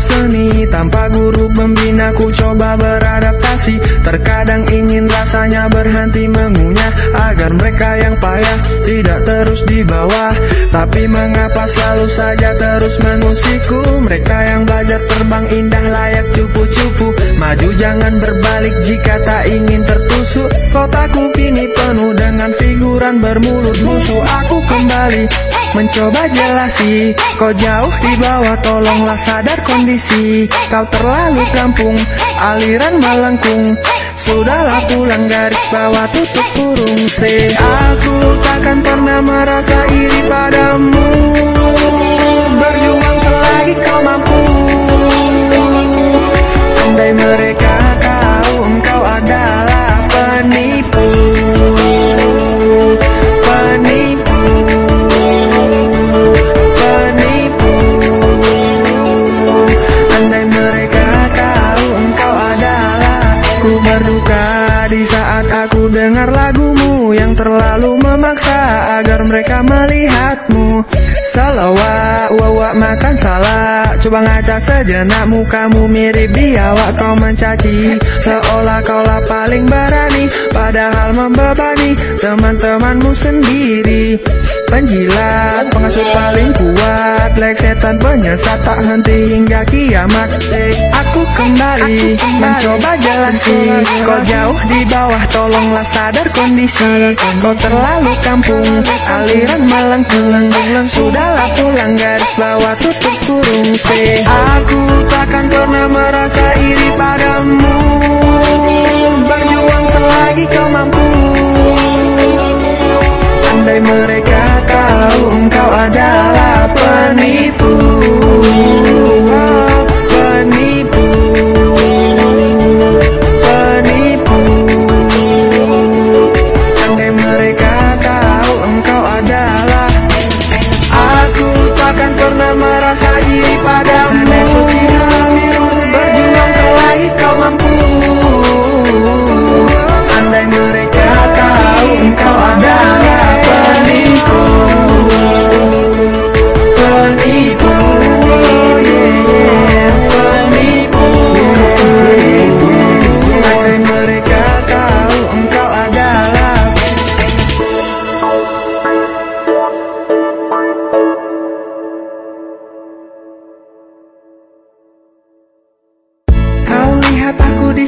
seni. Tanpa guru pembina ku coba beradaptasi. Terkadang ingin rasanya berhenti mengunyah Agar mereka yang payah tidak terus di bawah. Tapi mengapa selalu saja terus mengusikku Mereka yang belajar terbang indah layak cupu-cupu. Maju jangan berbalik jika tak ingin tertusuk. Kotaku kini penuh dengan figuran bermulut musuh Aku kembali mencoba jelasi Kau jauh di bawah tolonglah sadar kondisi. Kau terlalu kampung aliran melengkung. Sudahlah pulang garis bawah tutup kurung. Se Aku takkan pernah merasa iri padamu memaksa agar mereka melihatmu. Salawat, wawa makan salah Coba ngaca sejenak mukamu mirip biawak Kau mencaci seolah kaulah paling berani. Padahal membebani teman-temanmu sendiri Penjilat, pengasuh paling kuat Lek setan penyesat tak henti hingga kiamat. Aku kembali mencoba jelasi Kau jauh di bawah tolonglah sadar kondisi. Kau terlalu kampung aliran melengkung Sudahlah pulang garis bawah tutup kurung. Aku takkan pernah merasa iri padamu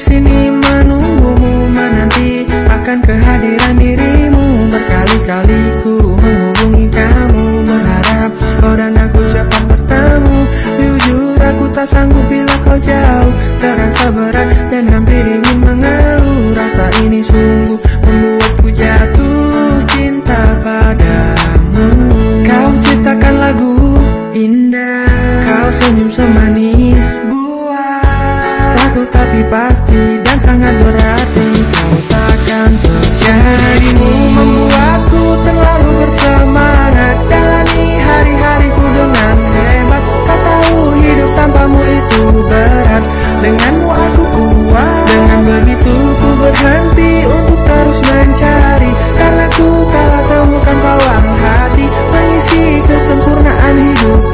sini menunggumu menanti akan kehadiran dirimu. Berkali-kali ku menghubungi kamu berharap kau dan aku cepat bertemu. Jujur aku tak sanggup bila kau jauh. Terasa berat dan hampir ingin mengeluh. Rasa ini sungguh membuatku jatuh. kesempurnaan hidup